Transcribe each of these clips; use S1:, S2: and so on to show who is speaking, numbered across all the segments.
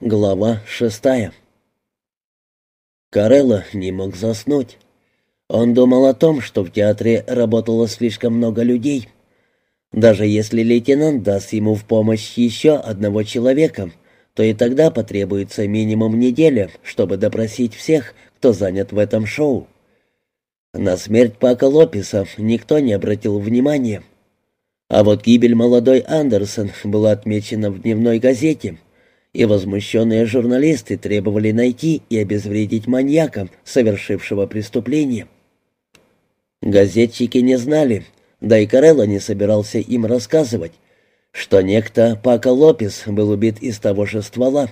S1: Глава шестая Карелла не мог заснуть. Он думал о том, что в театре работало слишком много людей. Даже если лейтенант даст ему в помощь еще одного человека, то и тогда потребуется минимум неделя, чтобы допросить всех, кто занят в этом шоу. На смерть Пака Лопеса никто не обратил внимания. А вот гибель молодой Андерсон была отмечена в дневной газете — и возмущенные журналисты требовали найти и обезвредить маньяка, совершившего преступление. Газетчики не знали, да и Карелло не собирался им рассказывать, что некто Пако Лопес был убит из того же ствола.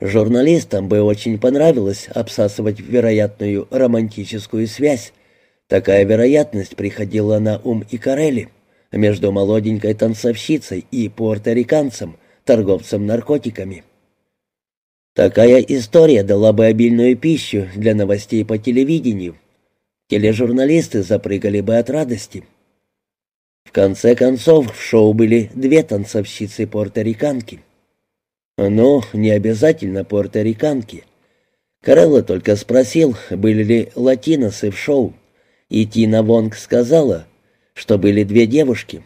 S1: Журналистам бы очень понравилось обсасывать вероятную романтическую связь. Такая вероятность приходила на ум и Карелли между молоденькой танцовщицей и пуэрториканцем, торговцем наркотиками. Такая история дала бы обильную пищу для новостей по телевидению. Тележурналисты запрыгали бы от радости. В конце концов, в шоу были две танцовщицы-порториканки. Ну, не обязательно порториканки. Карелло только спросил, были ли латиносы в шоу, и Тина Вонг сказала, что были две девушки.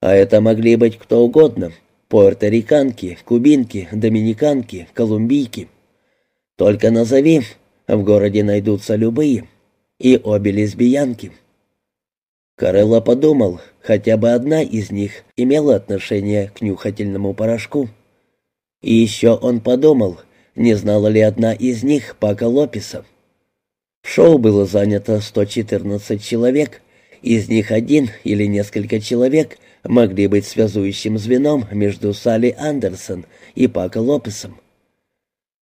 S1: А это могли быть кто угодно — Пуэрториканки, кубинки, доминиканки, колумбийки. Только назови, в городе найдутся любые. И обе лесбиянки. Карелла подумал, хотя бы одна из них имела отношение к нюхательному порошку. И еще он подумал, не знала ли одна из них Пака Лопеса. В шоу было занято 114 человек, из них один или несколько человек могли быть связующим звеном между Салли Андерсон и Пако Лопесом.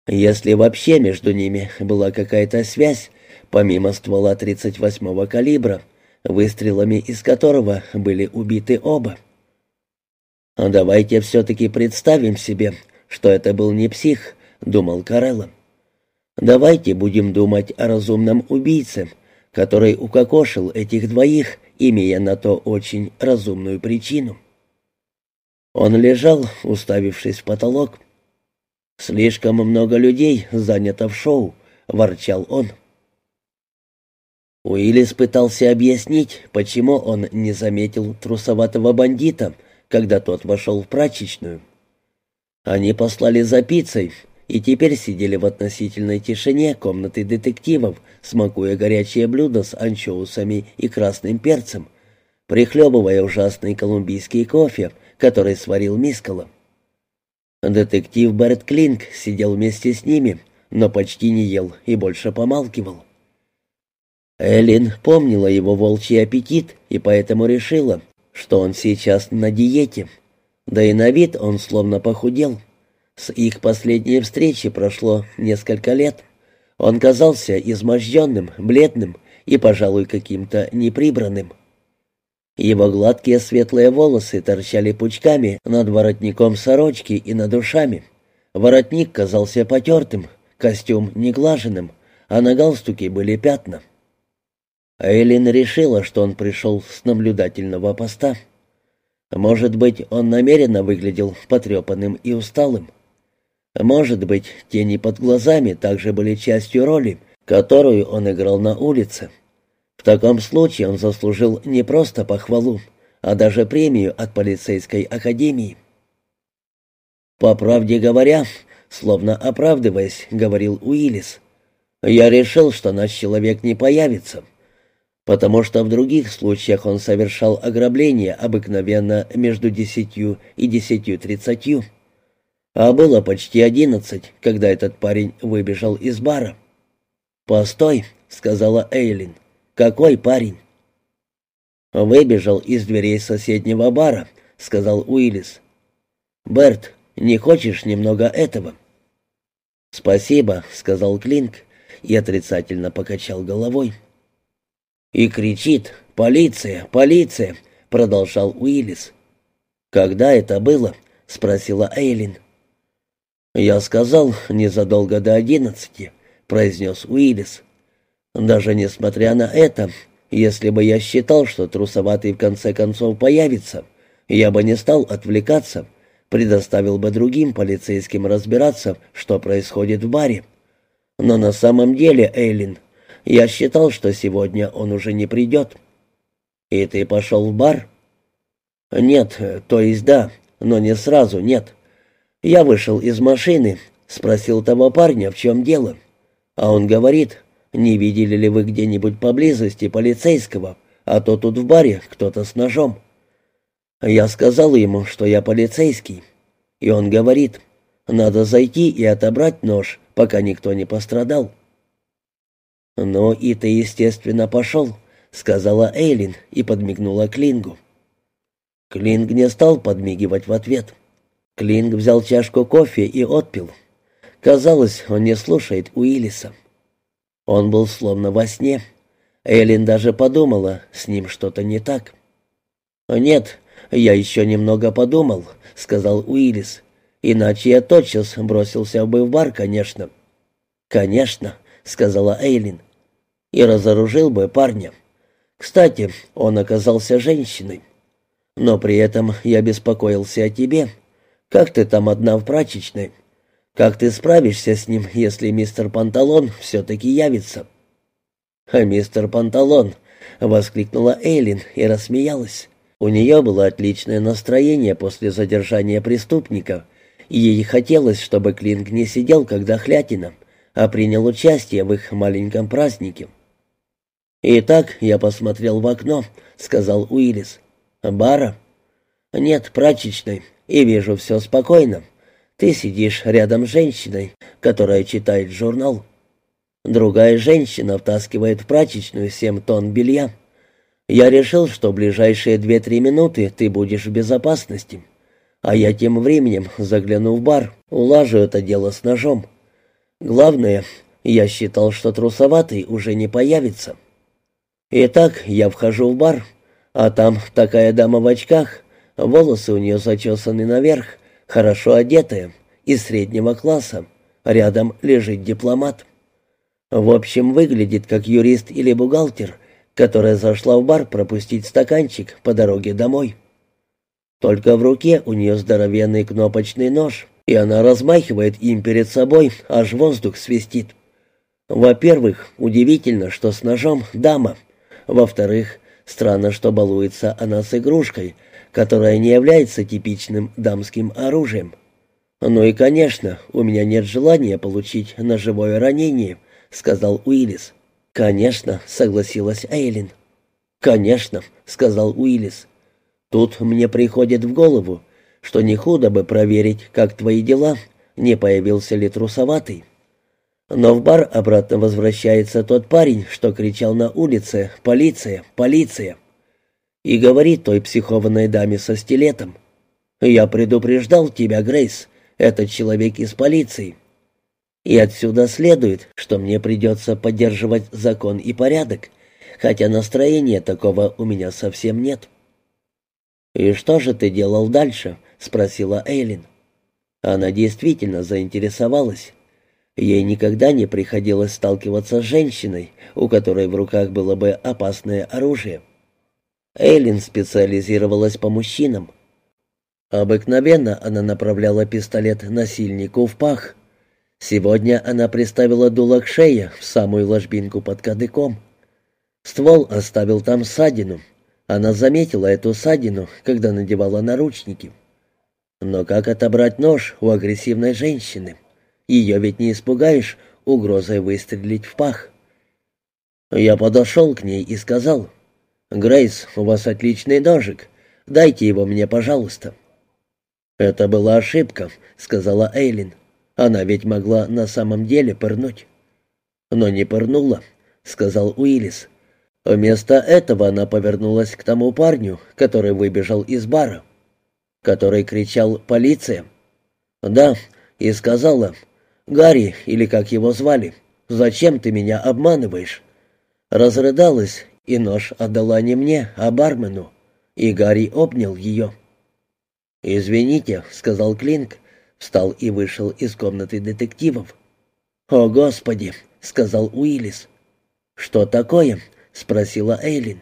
S1: Если вообще между ними была какая-то связь, помимо ствола 38-го калибра, выстрелами из которого были убиты оба. «Давайте все-таки представим себе, что это был не псих», — думал Карелло. «Давайте будем думать о разумном убийце, который укокошил этих двоих имея на то очень разумную причину. Он лежал, уставившись в потолок. «Слишком много людей занято в шоу», — ворчал он. Уиллис пытался объяснить, почему он не заметил трусоватого бандита, когда тот вошел в прачечную. Они послали за пиццей и теперь сидели в относительной тишине комнаты детективов, смакуя горячее блюдо с анчоусами и красным перцем, прихлебывая ужасный колумбийский кофе, который сварил Мискала. Детектив Берт Клинк сидел вместе с ними, но почти не ел и больше помалкивал. Эллин помнила его волчий аппетит и поэтому решила, что он сейчас на диете. Да и на вид он словно похудел. С их последней встречи прошло несколько лет. Он казался изможденным, бледным и, пожалуй, каким-то неприбранным. Его гладкие светлые волосы торчали пучками над воротником сорочки и над ушами. Воротник казался потертым, костюм неглаженным, а на галстуке были пятна. Эйлин решила, что он пришел с наблюдательного поста. Может быть, он намеренно выглядел потрепанным и усталым. Может быть, тени под глазами также были частью роли, которую он играл на улице. В таком случае он заслужил не просто похвалу, а даже премию от полицейской академии. «По правде говоря», словно оправдываясь, говорил Уиллис, «я решил, что наш человек не появится, потому что в других случаях он совершал ограбление обыкновенно между десятью и десятью тридцатью». А было почти одиннадцать, когда этот парень выбежал из бара. «Постой», — сказала Эйлин. «Какой парень?» «Выбежал из дверей соседнего бара», — сказал Уиллис. «Берт, не хочешь немного этого?» «Спасибо», — сказал Клинк и отрицательно покачал головой. «И кричит «Полиция! Полиция!» — продолжал Уиллис. «Когда это было?» — спросила Эйлин. «Я сказал незадолго до одиннадцати», — произнес Уиллис. «Даже несмотря на это, если бы я считал, что трусоватый в конце концов появится, я бы не стал отвлекаться, предоставил бы другим полицейским разбираться, что происходит в баре. Но на самом деле, Эйлин, я считал, что сегодня он уже не придет. И ты пошел в бар? Нет, то есть да, но не сразу, нет. Я вышел из машины, спросил того парня, в чем дело. А он говорит, не видели ли вы где-нибудь поблизости полицейского, а то тут в баре кто-то с ножом. Я сказал ему, что я полицейский, и он говорит, надо зайти и отобрать нож, пока никто не пострадал. «Ну и ты, естественно, пошел», — сказала Эйлин и подмигнула Клингу. Клинг не стал подмигивать в ответ. Клинг взял чашку кофе и отпил. Казалось, он не слушает Уиллиса. Он был словно во сне. Эйлин даже подумала, с ним что-то не так. «Нет, я еще немного подумал», — сказал Уиллис. «Иначе я тотчас бросился бы в бар, конечно». «Конечно», — сказала Эйлин. «И разоружил бы парня. Кстати, он оказался женщиной. Но при этом я беспокоился о тебе. Как ты там одна в прачечной? Как ты справишься с ним, если мистер Панталон все-таки явится?» «А мистер Панталон!» — воскликнула Эйлин и рассмеялась. У нее было отличное настроение после задержания преступника, и ей хотелось, чтобы Клинк не сидел, когда хлятина, а принял участие в их маленьком празднике. «Итак, я посмотрел в окно», — сказал Уиллис. «Бара?» «Нет, прачечной, и вижу все спокойно. Ты сидишь рядом с женщиной, которая читает журнал. Другая женщина втаскивает в прачечную семь тонн белья. Я решил, что в ближайшие две-три минуты ты будешь в безопасности. А я тем временем загляну в бар, улажу это дело с ножом. Главное, я считал, что трусоватый уже не появится. Итак, я вхожу в бар, а там такая дама в очках, волосы у нее зачесаны наверх, хорошо одетая, из среднего класса. Рядом лежит дипломат. В общем, выглядит как юрист или бухгалтер, которая зашла в бар пропустить стаканчик по дороге домой. Только в руке у нее здоровенный кнопочный нож, и она размахивает им перед собой, аж воздух свистит. Во-первых, удивительно, что с ножом дама. Во-вторых, странно, что балуется она с игрушкой — которая не является типичным дамским оружием. «Ну и, конечно, у меня нет желания получить ножевое ранение», — сказал Уиллис. «Конечно», — согласилась Эйлин. «Конечно», — сказал Уиллис. «Тут мне приходит в голову, что не худо бы проверить, как твои дела, не появился ли трусоватый». Но в бар обратно возвращается тот парень, что кричал на улице «Полиция! Полиция!» И говорит той психованной даме со стилетом. «Я предупреждал тебя, Грейс, этот человек из полиции». И отсюда следует, что мне придется поддерживать закон и порядок, хотя настроения такого у меня совсем нет. «И что же ты делал дальше?» — спросила Эйлин. Она действительно заинтересовалась. Ей никогда не приходилось сталкиваться с женщиной, у которой в руках было бы опасное оружие. Эйлин специализировалась по мужчинам. Обыкновенно она направляла пистолет насильнику в пах. Сегодня она приставила дуло к шее в самую ложбинку под кадыком. Ствол оставил там ссадину. Она заметила эту ссадину, когда надевала наручники. Но как отобрать нож у агрессивной женщины? Ее ведь не испугаешь угрозой выстрелить в пах. Я подошел к ней и сказал, «Грейс, у вас отличный ножик. Дайте его мне, пожалуйста». «Это была ошибка», — сказала Эйлин. «Она ведь могла на самом деле пырнуть». «Но не пырнула», — сказал Уиллис. Вместо этого она повернулась к тому парню, который выбежал из бара, который кричал «Полиция!». «Да», и сказала «Гарри, или как его звали, зачем ты меня обманываешь?» Разрыдалась и нож отдала не мне, а бармену, и Гарри обнял ее. «Извините», — сказал Клинк, встал и вышел из комнаты детективов. «О, Господи!» — сказал Уиллис. «Что такое?» — спросила Эйлин.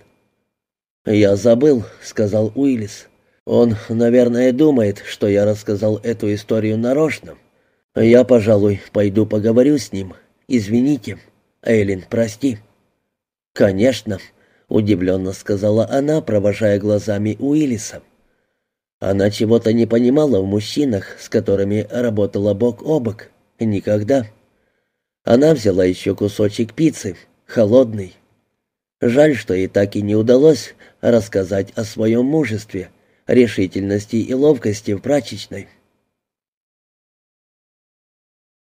S1: «Я забыл», — сказал Уиллис. Он, наверное, думает, что я рассказал эту историю нарочно. Я, пожалуй, пойду поговорю с ним. Извините. Эйлин, прости. Конечно, удивленно сказала она, провожая глазами Уиллиса. Она чего-то не понимала в мужчинах, с которыми работала бок о бок. Никогда. Она взяла еще кусочек пиццы, холодный. Жаль, что ей так и не удалось рассказать о своем мужестве, решительности и ловкости в прачечной.